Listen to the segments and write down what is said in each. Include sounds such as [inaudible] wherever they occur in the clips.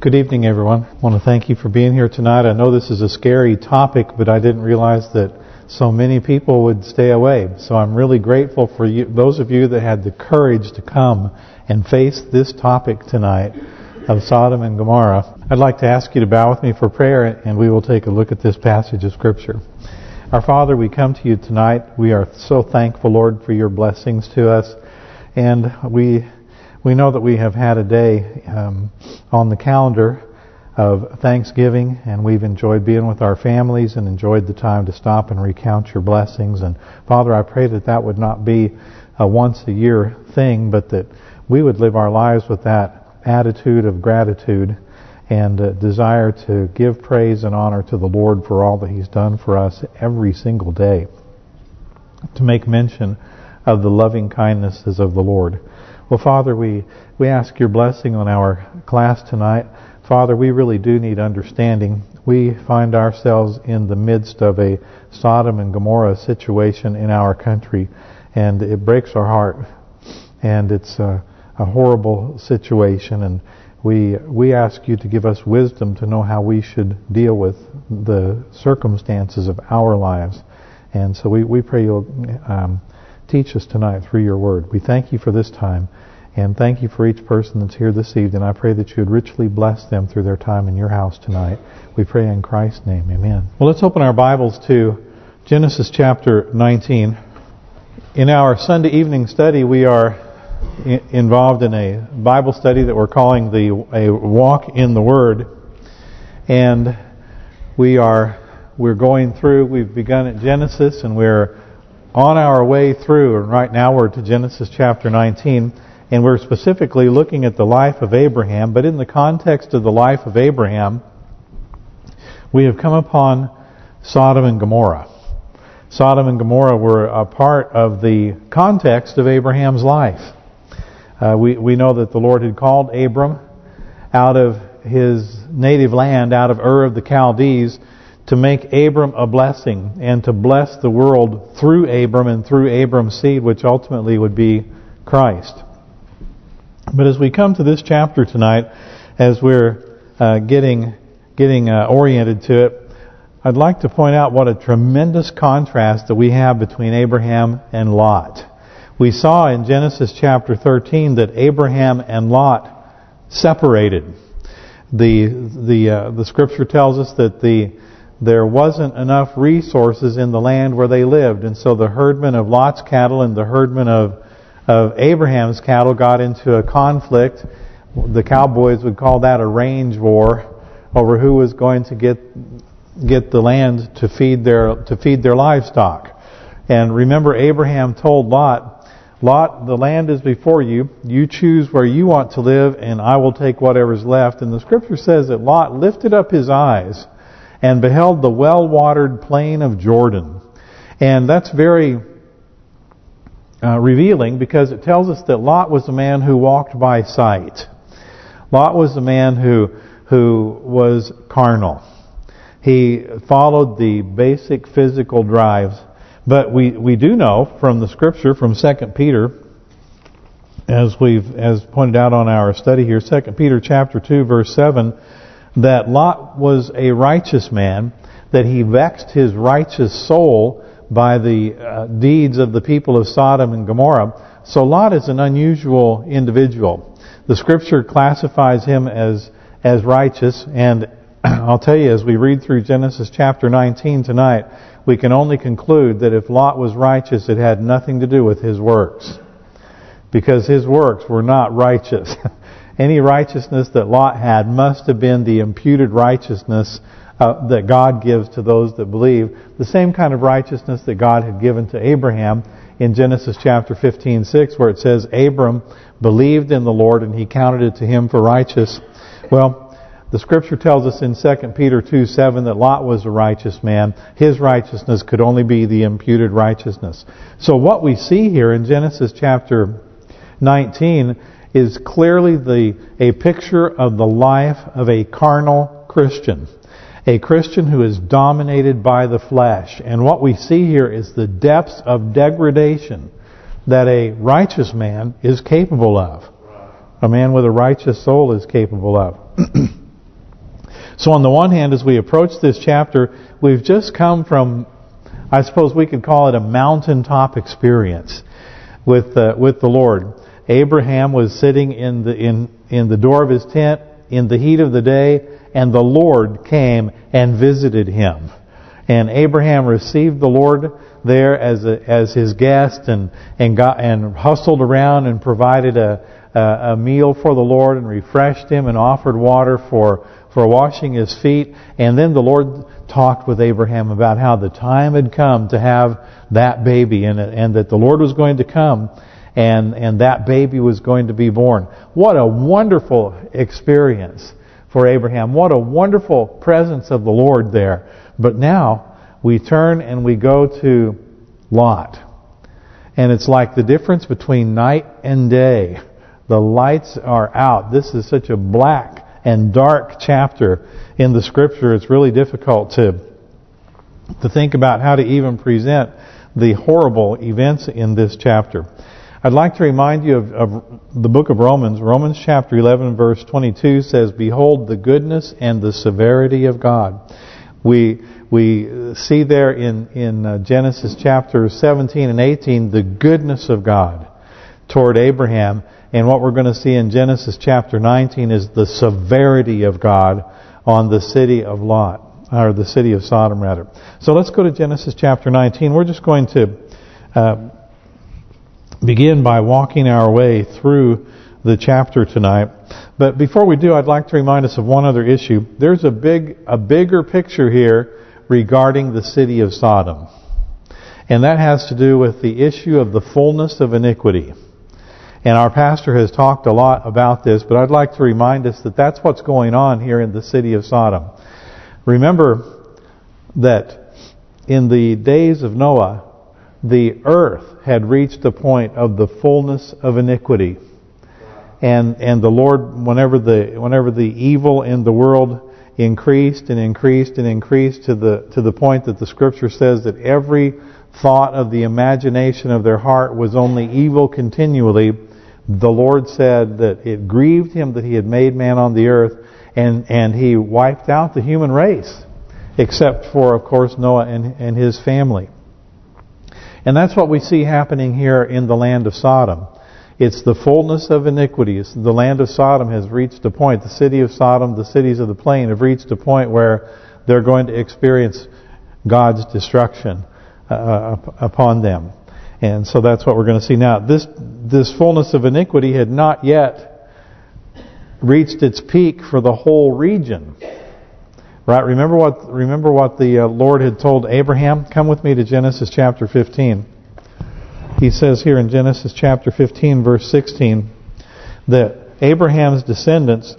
Good evening, everyone. I want to thank you for being here tonight. I know this is a scary topic, but I didn't realize that so many people would stay away. So I'm really grateful for you, those of you that had the courage to come and face this topic tonight of Sodom and Gomorrah. I'd like to ask you to bow with me for prayer, and we will take a look at this passage of Scripture. Our Father, we come to you tonight. We are so thankful, Lord, for your blessings to us. And we we know that we have had a day um, on the calendar of Thanksgiving, and we've enjoyed being with our families and enjoyed the time to stop and recount your blessings. And Father, I pray that that would not be a once-a-year thing, but that we would live our lives with that attitude of gratitude and desire to give praise and honor to the Lord for all that He's done for us every single day. To make mention of the loving kindnesses of the Lord. Well, Father, we, we ask your blessing on our class tonight. Father, we really do need understanding. We find ourselves in the midst of a Sodom and Gomorrah situation in our country, and it breaks our heart. And it's a, a horrible situation, and we we ask you to give us wisdom to know how we should deal with the circumstances of our lives. And so we, we pray you'll um, teach us tonight through your word. We thank you for this time. And thank you for each person that's here this evening. I pray that you would richly bless them through their time in your house tonight. We pray in Christ's name. Amen. Well, let's open our Bibles to Genesis chapter 19. In our Sunday evening study, we are involved in a Bible study that we're calling the a walk in the Word, and we are we're going through. We've begun at Genesis, and we're on our way through. And right now, we're to Genesis chapter 19. And we're specifically looking at the life of Abraham, but in the context of the life of Abraham, we have come upon Sodom and Gomorrah. Sodom and Gomorrah were a part of the context of Abraham's life. Uh, we we know that the Lord had called Abram out of his native land, out of Ur of the Chaldees, to make Abram a blessing and to bless the world through Abram and through Abram's seed, which ultimately would be Christ. But as we come to this chapter tonight, as we're uh, getting getting uh, oriented to it, I'd like to point out what a tremendous contrast that we have between Abraham and Lot. We saw in Genesis chapter 13 that Abraham and Lot separated. The the uh, the scripture tells us that the there wasn't enough resources in the land where they lived, and so the herdmen of Lot's cattle and the herdmen of of Abraham's cattle got into a conflict. The cowboys would call that a range war over who was going to get get the land to feed their to feed their livestock. And remember Abraham told Lot, Lot, the land is before you. You choose where you want to live and I will take whatever's left. And the scripture says that Lot lifted up his eyes and beheld the well-watered plain of Jordan. And that's very uh, revealing because it tells us that Lot was a man who walked by sight. Lot was a man who who was carnal. He followed the basic physical drives. But we we do know from the scripture from Second Peter, as we've as pointed out on our study here, Second Peter chapter two verse seven, that Lot was a righteous man, that he vexed his righteous soul by the uh, deeds of the people of Sodom and Gomorrah. So Lot is an unusual individual. The Scripture classifies him as as righteous, and [clears throat] I'll tell you, as we read through Genesis chapter 19 tonight, we can only conclude that if Lot was righteous, it had nothing to do with his works. Because his works were not righteous. [laughs] Any righteousness that Lot had must have been the imputed righteousness uh, that God gives to those that believe, the same kind of righteousness that God had given to Abraham in Genesis chapter 15, 6, where it says, Abram believed in the Lord and he counted it to him for righteous. Well, the scripture tells us in 2 Peter 2, 7 that Lot was a righteous man. His righteousness could only be the imputed righteousness. So what we see here in Genesis chapter 19 is clearly the a picture of the life of a carnal Christian a Christian who is dominated by the flesh. And what we see here is the depths of degradation that a righteous man is capable of. A man with a righteous soul is capable of. [clears throat] So on the one hand, as we approach this chapter, we've just come from, I suppose we could call it a mountaintop experience with uh, with the Lord. Abraham was sitting in the in in the door of his tent in the heat of the day, and the Lord came and visited him. And Abraham received the Lord there as a, as his guest and and got and hustled around and provided a, a a meal for the Lord and refreshed him and offered water for for washing his feet. And then the Lord talked with Abraham about how the time had come to have that baby and and that the Lord was going to come and and that baby was going to be born. What a wonderful experience for Abraham. What a wonderful presence of the Lord there. But now we turn and we go to Lot. And it's like the difference between night and day. The lights are out. This is such a black and dark chapter in the Scripture. It's really difficult to to think about how to even present the horrible events in this chapter. I'd like to remind you of, of, the book of Romans. Romans chapter 11 verse 22 says, Behold the goodness and the severity of God. We we see there in, in uh, Genesis chapter 17 and 18 the goodness of God toward Abraham. And what we're going to see in Genesis chapter 19 is the severity of God on the city of Lot, or the city of Sodom rather. So let's go to Genesis chapter 19. We're just going to uh, begin by walking our way through the chapter tonight. But before we do, I'd like to remind us of one other issue. There's a big, a bigger picture here regarding the city of Sodom. And that has to do with the issue of the fullness of iniquity. And our pastor has talked a lot about this, but I'd like to remind us that that's what's going on here in the city of Sodom. Remember that in the days of Noah, the earth had reached the point of the fullness of iniquity. And and the Lord, whenever the whenever the evil in the world increased and increased and increased to the to the point that the Scripture says that every thought of the imagination of their heart was only evil continually, the Lord said that it grieved Him that He had made man on the earth, and and He wiped out the human race, except for, of course, Noah and, and his family. And that's what we see happening here in the land of Sodom. It's the fullness of iniquities. The land of Sodom has reached a point, the city of Sodom, the cities of the plain have reached a point where they're going to experience God's destruction uh, upon them. And so that's what we're going to see now. This this fullness of iniquity had not yet reached its peak for the whole region. Right? Remember what remember what the uh, Lord had told Abraham? Come with me to Genesis chapter 15. He says here in Genesis chapter 15 verse 16 that Abraham's descendants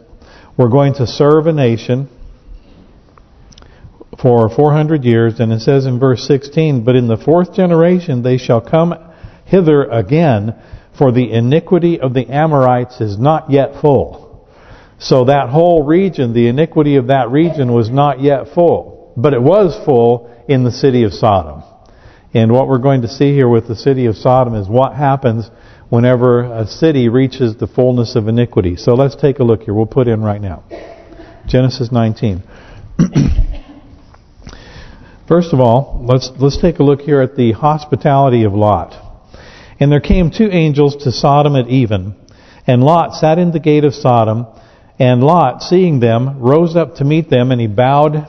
were going to serve a nation for 400 years and it says in verse 16 but in the fourth generation they shall come hither again for the iniquity of the Amorites is not yet full so that whole region, the iniquity of that region was not yet full. But it was full in the city of Sodom. And what we're going to see here with the city of Sodom is what happens whenever a city reaches the fullness of iniquity. So let's take a look here. We'll put in right now. Genesis 19. [clears throat] First of all, let's let's take a look here at the hospitality of Lot. And there came two angels to Sodom at even, and Lot sat in the gate of Sodom, and Lot, seeing them, rose up to meet them, and he bowed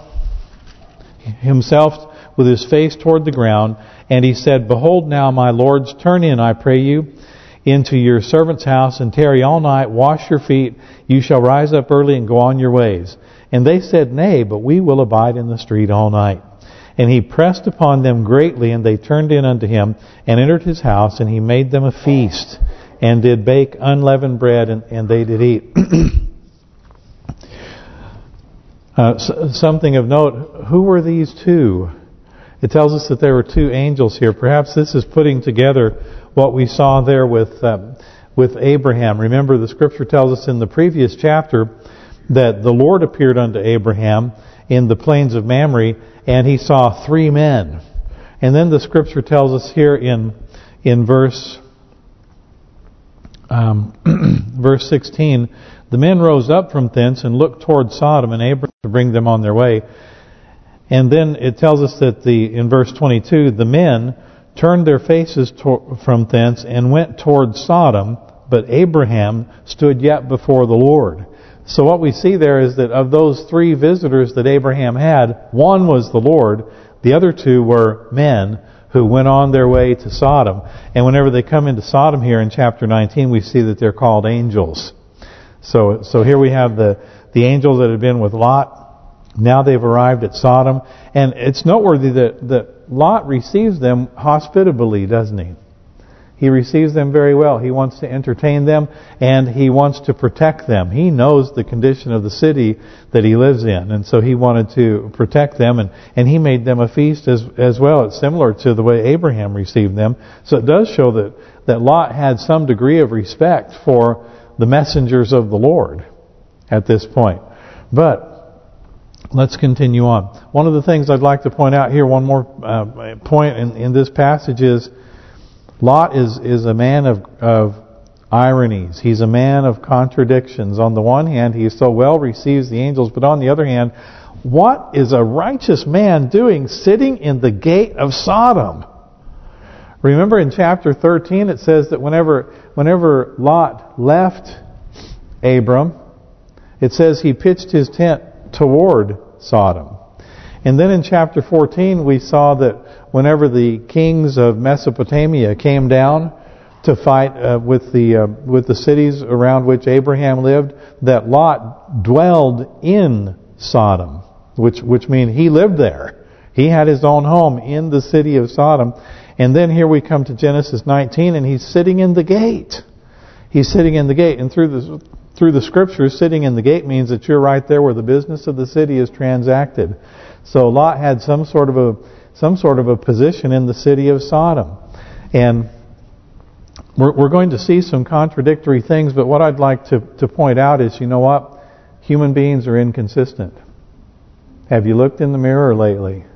himself with his face toward the ground, and he said, Behold now, my lords, turn in, I pray you, into your servant's house, and tarry all night, wash your feet, you shall rise up early and go on your ways. And they said, Nay, but we will abide in the street all night. And he pressed upon them greatly, and they turned in unto him, and entered his house, and he made them a feast, and did bake unleavened bread, and, and they did eat. [clears throat] Uh, something of note, who were these two? It tells us that there were two angels here. Perhaps this is putting together what we saw there with um, with Abraham. Remember, the Scripture tells us in the previous chapter that the Lord appeared unto Abraham in the plains of Mamre, and he saw three men. And then the Scripture tells us here in in verse um, [clears throat] verse 16 The men rose up from thence and looked toward Sodom and Abraham to bring them on their way. And then it tells us that the in verse 22, the men turned their faces from thence and went toward Sodom, but Abraham stood yet before the Lord. So what we see there is that of those three visitors that Abraham had, one was the Lord, the other two were men who went on their way to Sodom. And whenever they come into Sodom here in chapter 19, we see that they're called angels. So so here we have the, the angels that had been with Lot. Now they've arrived at Sodom. And it's noteworthy that, that Lot receives them hospitably, doesn't he? He receives them very well. He wants to entertain them and he wants to protect them. He knows the condition of the city that he lives in. And so he wanted to protect them and, and he made them a feast as as well. It's similar to the way Abraham received them. So it does show that, that Lot had some degree of respect for the messengers of the Lord at this point. But Let's continue on. One of the things I'd like to point out here, one more uh, point in, in this passage is Lot is is a man of of ironies. He's a man of contradictions. On the one hand, he so well receives the angels, but on the other hand, what is a righteous man doing sitting in the gate of Sodom? Remember in chapter 13 it says that whenever whenever Lot left Abram, it says he pitched his tent toward Sodom. And then in chapter 14 we saw that whenever the kings of Mesopotamia came down to fight uh, with the uh, with the cities around which Abraham lived, that Lot dwelled in Sodom, which which means he lived there. He had his own home in the city of Sodom. And then here we come to Genesis 19, and he's sitting in the gate. He's sitting in the gate, and through the through the scriptures, sitting in the gate means that you're right there where the business of the city is transacted. So Lot had some sort of a some sort of a position in the city of Sodom. And we're, we're going to see some contradictory things, but what I'd like to, to point out is, you know what? Human beings are inconsistent. Have you looked in the mirror lately?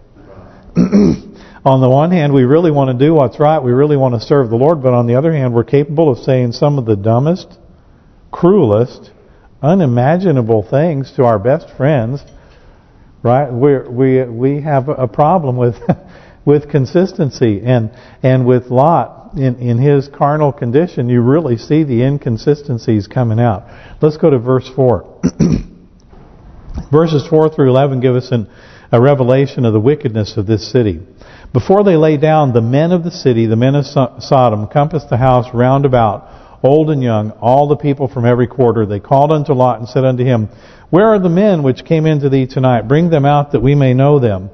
[clears throat] on the one hand, we really want to do what's right. We really want to serve the Lord. But on the other hand, we're capable of saying some of the dumbest, cruelest, unimaginable things to our best friends right? We we we have a problem with [laughs] with consistency and and with Lot in in his carnal condition. You really see the inconsistencies coming out. Let's go to verse four. [clears throat] Verses four through eleven give us an, a revelation of the wickedness of this city. Before they lay down, the men of the city, the men of Sodom, compassed the house round about, old and young, all the people from every quarter. They called unto Lot and said unto him, where are the men which came into thee tonight? Bring them out that we may know them.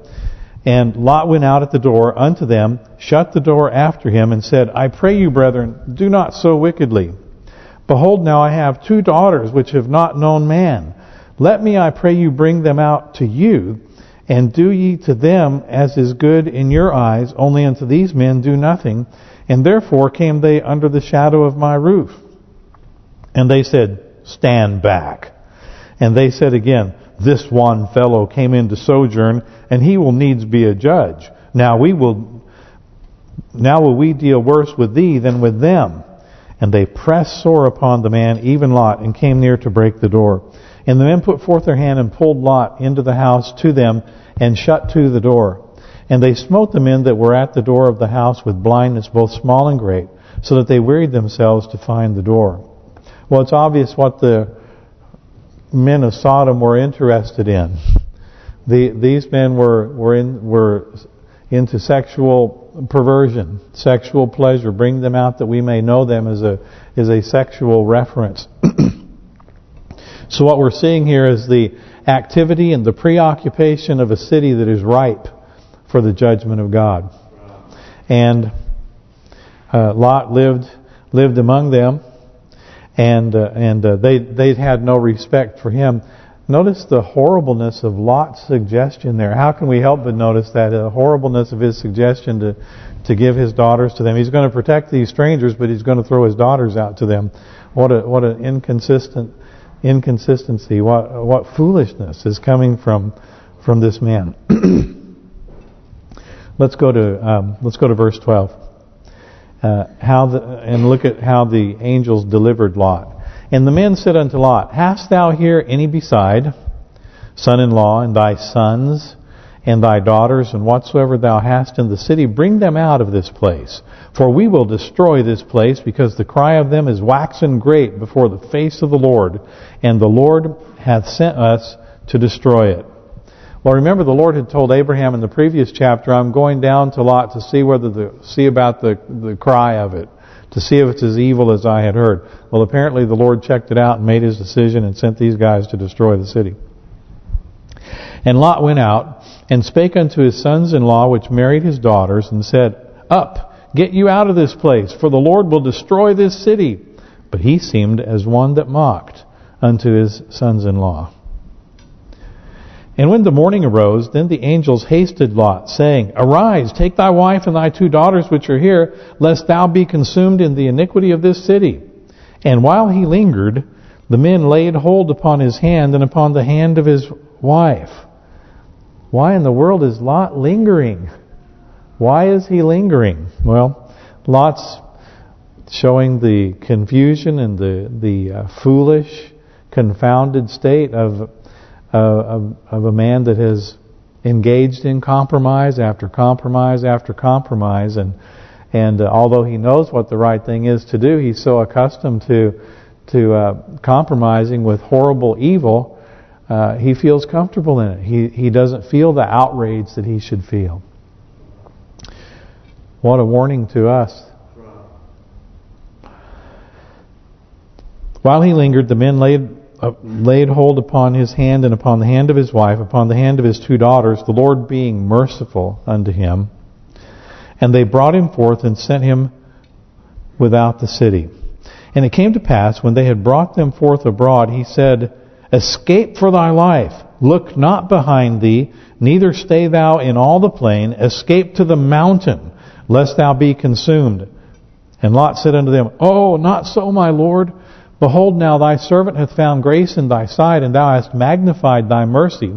And Lot went out at the door unto them, shut the door after him, and said, I pray you, brethren, do not so wickedly. Behold, now I have two daughters which have not known man. Let me, I pray you, bring them out to you, and do ye to them as is good in your eyes, only unto these men do nothing. And therefore came they under the shadow of my roof. And they said, Stand back. And they said again, This one fellow came in to sojourn, and he will needs be a judge. Now we will, now will we deal worse with thee than with them. And they pressed sore upon the man, even Lot, and came near to break the door. And the men put forth their hand and pulled Lot into the house to them, and shut to the door. And they smote the men that were at the door of the house with blindness, both small and great, so that they wearied themselves to find the door. Well, it's obvious what the men of Sodom were interested in. The, these men were were in were into sexual perversion, sexual pleasure. Bring them out that we may know them as a is a sexual reference. [clears throat] so what we're seeing here is the activity and the preoccupation of a city that is ripe for the judgment of God. And uh, Lot lived lived among them and uh, and uh, they they had no respect for him. Notice the horribleness of Lot's suggestion there. How can we help but notice that the horribleness of his suggestion to to give his daughters to them? He's going to protect these strangers, but he's going to throw his daughters out to them. What a what an inconsistent inconsistency. What what foolishness is coming from from this man. [clears throat] let's go to um, let's go to verse 12 uh, how the and look at how the angels delivered Lot. And the men said unto Lot, Hast thou here any beside, son-in-law, and thy sons, and thy daughters, and whatsoever thou hast in the city, bring them out of this place. For we will destroy this place, because the cry of them is waxen great before the face of the Lord, and the Lord hath sent us to destroy it. Well, remember the Lord had told Abraham in the previous chapter, I'm going down to Lot to see whether the see about the the cry of it, to see if it's as evil as I had heard. Well, apparently the Lord checked it out and made his decision and sent these guys to destroy the city. And Lot went out and spake unto his sons-in-law, which married his daughters, and said, Up, get you out of this place, for the Lord will destroy this city. But he seemed as one that mocked unto his sons-in-law. And when the morning arose, then the angels hasted Lot, saying, Arise, take thy wife and thy two daughters which are here, lest thou be consumed in the iniquity of this city. And while he lingered, the men laid hold upon his hand and upon the hand of his wife. Why in the world is Lot lingering? Why is he lingering? Well, Lot's showing the confusion and the the uh, foolish, confounded state of uh, of, of a man that has engaged in compromise after compromise after compromise, and and uh, although he knows what the right thing is to do, he's so accustomed to to uh, compromising with horrible evil, uh, he feels comfortable in it. He he doesn't feel the outrage that he should feel. What a warning to us. While he lingered, the men laid uh, laid hold upon his hand and upon the hand of his wife, upon the hand of his two daughters, the Lord being merciful unto him. And they brought him forth and sent him without the city. And it came to pass, when they had brought them forth abroad, he said, Escape for thy life. Look not behind thee, neither stay thou in all the plain. Escape to the mountain, lest thou be consumed. And Lot said unto them, Oh, not so, my Lord. Behold now, thy servant hath found grace in thy sight, and thou hast magnified thy mercy,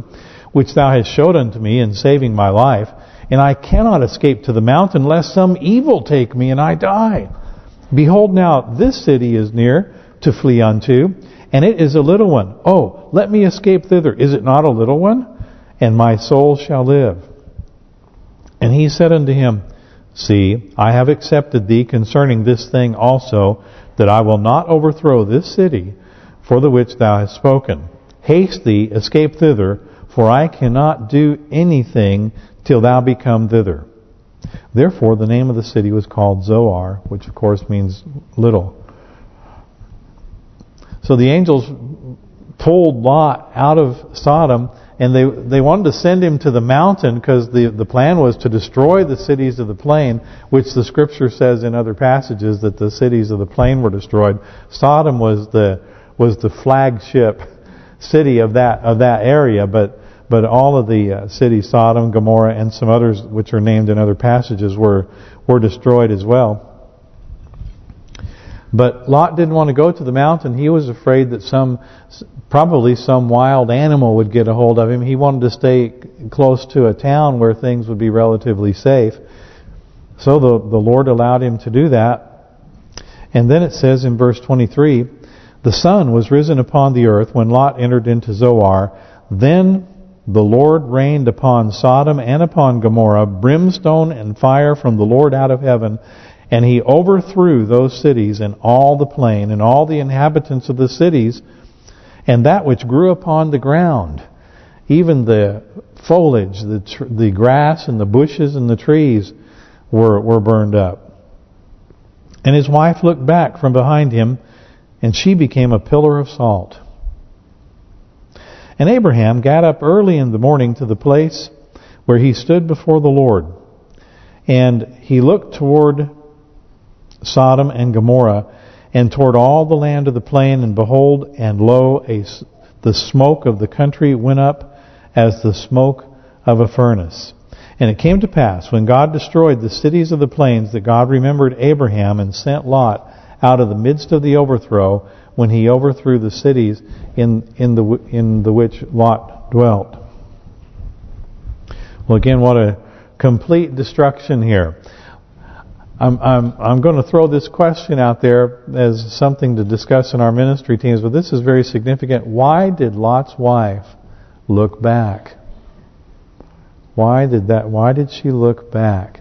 which thou hast showed unto me in saving my life. And I cannot escape to the mountain, lest some evil take me, and I die. Behold now, this city is near to flee unto, and it is a little one. Oh, let me escape thither. Is it not a little one? And my soul shall live. And he said unto him, See, I have accepted thee concerning this thing also, that I will not overthrow this city for the which thou hast spoken. Haste thee, escape thither, for I cannot do anything till thou be come thither. Therefore the name of the city was called Zoar, which of course means little. So the angels pulled Lot out of Sodom and they they wanted to send him to the mountain because the the plan was to destroy the cities of the plain, which the scripture says in other passages that the cities of the plain were destroyed. Sodom was the was the flagship city of that of that area, but but all of the uh, cities, Sodom, Gomorrah, and some others which are named in other passages were were destroyed as well. But Lot didn't want to go to the mountain. He was afraid that some, probably some wild animal would get a hold of him. He wanted to stay close to a town where things would be relatively safe. So the, the Lord allowed him to do that. And then it says in verse 23, The sun was risen upon the earth when Lot entered into Zoar. Then the Lord rained upon Sodom and upon Gomorrah brimstone and fire from the Lord out of heaven, and he overthrew those cities and all the plain and all the inhabitants of the cities and that which grew upon the ground. Even the foliage, the the grass and the bushes and the trees were were burned up. And his wife looked back from behind him, and she became a pillar of salt. And Abraham got up early in the morning to the place where he stood before the Lord. And he looked toward Sodom and Gomorrah, and toward all the land of the plain, and behold, and lo, a, the smoke of the country went up as the smoke of a furnace. And it came to pass, when God destroyed the cities of the plains, that God remembered Abraham and sent Lot out of the midst of the overthrow, when he overthrew the cities in in the in the which Lot dwelt. Well, again, what a complete destruction here. I'm I'm I'm going to throw this question out there as something to discuss in our ministry teams, but this is very significant. Why did Lot's wife look back? Why did that? Why did she look back?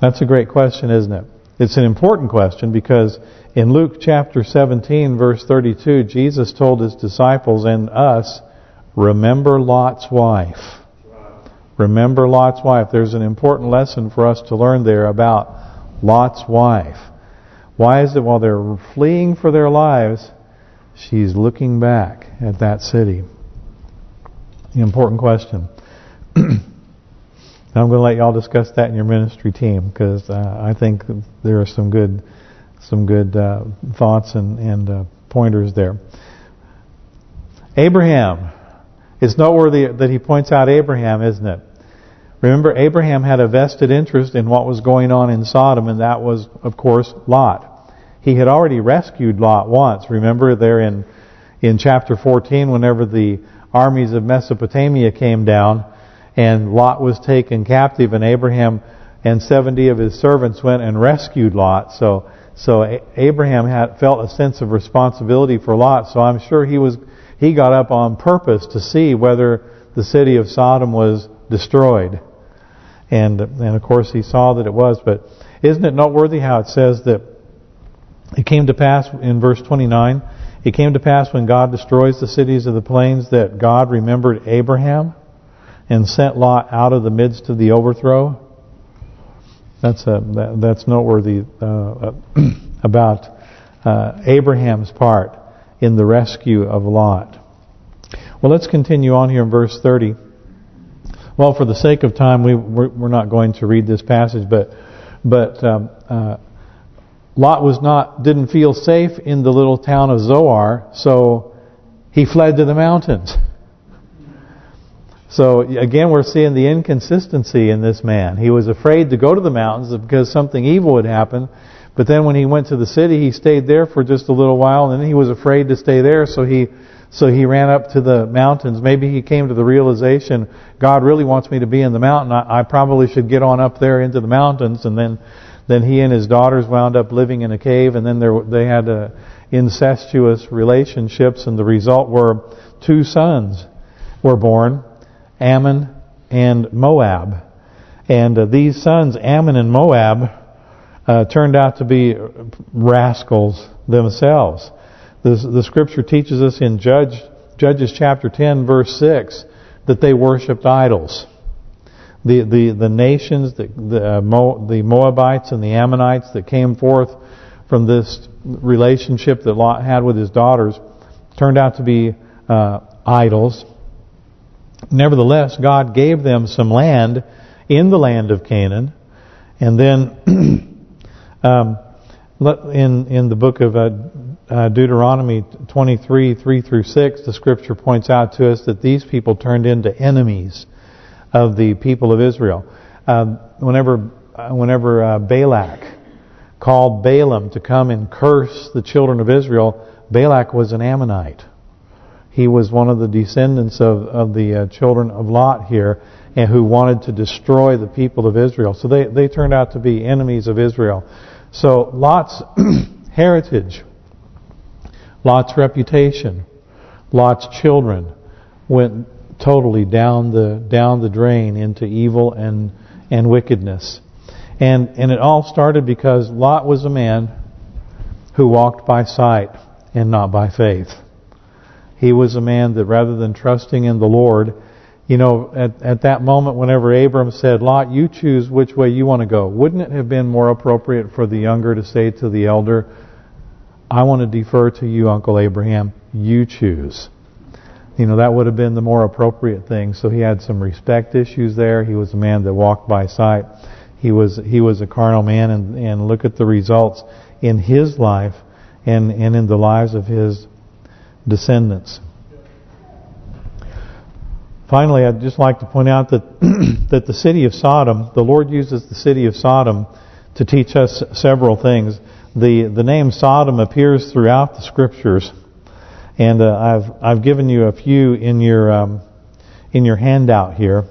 That's a great question, isn't it? It's an important question because in Luke chapter 17, verse 32, Jesus told his disciples and us, remember Lot's wife. Remember Lot's wife. There's an important lesson for us to learn there about Lot's wife. Why is it while they're fleeing for their lives, she's looking back at that city? Important question. [clears throat] I'm going to let y'all discuss that in your ministry team because uh, I think there are some good some good uh, thoughts and, and uh, pointers there. Abraham. It's noteworthy that he points out Abraham, isn't it? Remember, Abraham had a vested interest in what was going on in Sodom, and that was, of course, Lot. He had already rescued Lot once. Remember there in in chapter 14, whenever the armies of Mesopotamia came down, and Lot was taken captive, and Abraham and 70 of his servants went and rescued Lot. So so Abraham had felt a sense of responsibility for Lot. So I'm sure he was he got up on purpose to see whether the city of Sodom was destroyed. And and of course he saw that it was. But isn't it noteworthy how it says that it came to pass in verse 29, it came to pass when God destroys the cities of the plains that God remembered Abraham and sent Lot out of the midst of the overthrow. That's a that, that's noteworthy uh, [clears throat] about uh, Abraham's part in the rescue of Lot. Well, let's continue on here in verse 30. Well, for the sake of time, we we're, not going to read this passage, but but um, uh, Lot was not didn't feel safe in the little town of Zoar, so he fled to the mountains. So again, we're seeing the inconsistency in this man. He was afraid to go to the mountains because something evil would happen. But then when he went to the city, he stayed there for just a little while, and then he was afraid to stay there, so he so he ran up to the mountains. Maybe he came to the realization, God really wants me to be in the mountain. I, I probably should get on up there into the mountains. And then then he and his daughters wound up living in a cave, and then there they had uh, incestuous relationships, and the result were two sons were born Ammon and Moab. And uh, these sons, Ammon and Moab, uh, turned out to be rascals themselves. The, the scripture teaches us in Judge, Judges chapter 10, verse 6, that they worshipped idols. The the the nations, the the, uh, Mo, the Moabites and the Ammonites that came forth from this relationship that Lot had with his daughters, turned out to be uh, idols. Nevertheless, God gave them some land in the land of Canaan. And then [clears throat] um, in in the book of uh, uh, Deuteronomy 23, 3 through 6, the scripture points out to us that these people turned into enemies of the people of Israel. Um, whenever uh, whenever uh, Balak called Balaam to come and curse the children of Israel, Balak was an Ammonite. He was one of the descendants of, of the uh, children of Lot here, and who wanted to destroy the people of Israel. So they, they turned out to be enemies of Israel. So Lot's [clears throat] heritage, Lot's reputation, Lot's children went totally down the down the drain into evil and and wickedness. And and it all started because Lot was a man who walked by sight and not by faith. He was a man that rather than trusting in the Lord, you know, at, at that moment whenever Abram said, Lot, you choose which way you want to go, wouldn't it have been more appropriate for the younger to say to the elder, I want to defer to you, Uncle Abraham, you choose. You know, that would have been the more appropriate thing. So he had some respect issues there. He was a man that walked by sight. He was he was a carnal man, and and look at the results in his life and and in the lives of his descendants. Finally, I'd just like to point out that [clears throat] that the city of Sodom, the Lord uses the city of Sodom to teach us several things. The the name Sodom appears throughout the scriptures, and uh, I've I've given you a few in your um, in your handout here.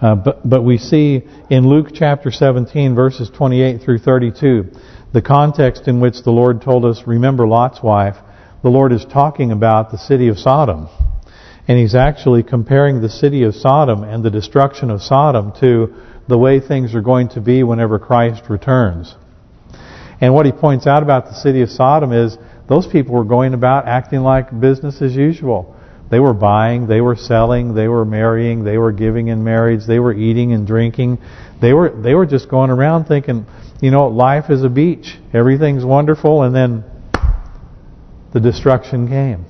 Uh, but but we see in Luke chapter 17 verses 28 through 32 the context in which the Lord told us remember Lot's wife the Lord is talking about the city of Sodom and he's actually comparing the city of Sodom and the destruction of Sodom to the way things are going to be whenever Christ returns. And what he points out about the city of Sodom is those people were going about acting like business as usual. They were buying, they were selling, they were marrying, they were giving in marriage, they were eating and drinking. They were they were just going around thinking, you know, life is a beach. Everything's wonderful and then the destruction came.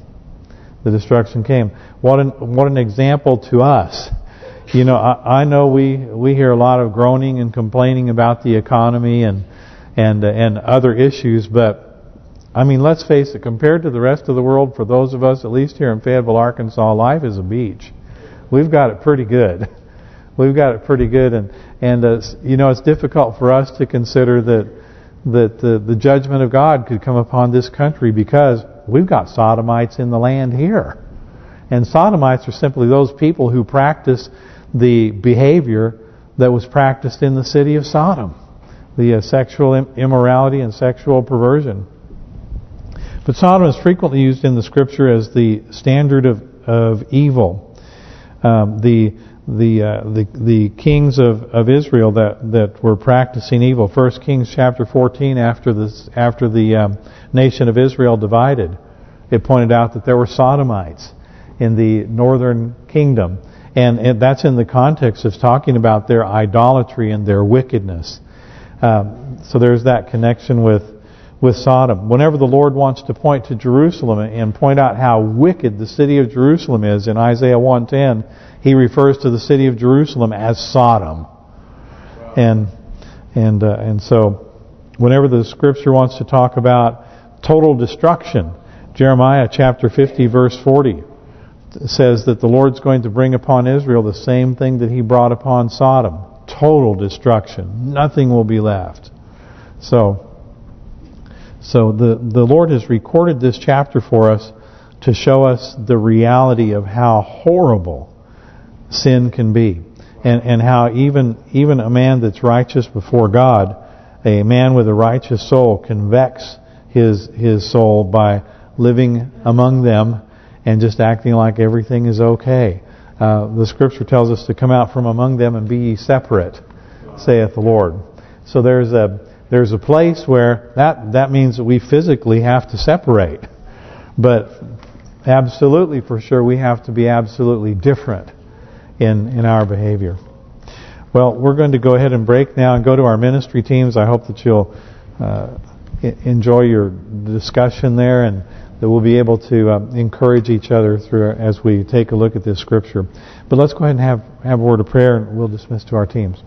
The destruction came. What an what an example to us. You know, I, I know we we hear a lot of groaning and complaining about the economy and and and other issues, but I mean, let's face it, compared to the rest of the world, for those of us, at least here in Fayetteville, Arkansas, life is a beach. We've got it pretty good. [laughs] We've got it pretty good, and and uh, you know, it's difficult for us to consider that that the, the judgment of God could come upon this country because we've got sodomites in the land here. And sodomites are simply those people who practice the behavior that was practiced in the city of Sodom. The uh, sexual immorality and sexual perversion. But Sodom is frequently used in the Scripture as the standard of of evil. Um, the the uh, the the kings of of Israel that that were practicing evil. First Kings chapter 14, after this after the um, nation of Israel divided, it pointed out that there were sodomites in the northern kingdom, and, and that's in the context of talking about their idolatry and their wickedness. Um, so there's that connection with with Sodom. Whenever the Lord wants to point to Jerusalem and point out how wicked the city of Jerusalem is in Isaiah 1:10, he refers to the city of Jerusalem as Sodom. Wow. And and uh, and so whenever the scripture wants to talk about total destruction, Jeremiah chapter 50 verse 40 says that the Lord's going to bring upon Israel the same thing that he brought upon Sodom. Total destruction. Nothing will be left. So so the, the Lord has recorded this chapter for us to show us the reality of how horrible sin can be. And and how even even a man that's righteous before God, a man with a righteous soul can vex his his soul by living among them and just acting like everything is okay. Uh, the scripture tells us to come out from among them and be separate, saith the Lord. So there's a there's a place where that that means that we physically have to separate. But absolutely, for sure, we have to be absolutely different in in our behavior. Well, we're going to go ahead and break now and go to our ministry teams. I hope that you'll uh, enjoy your discussion there and that we'll be able to uh, encourage each other through as we take a look at this scripture. But let's go ahead and have have a word of prayer and we'll dismiss to our teams.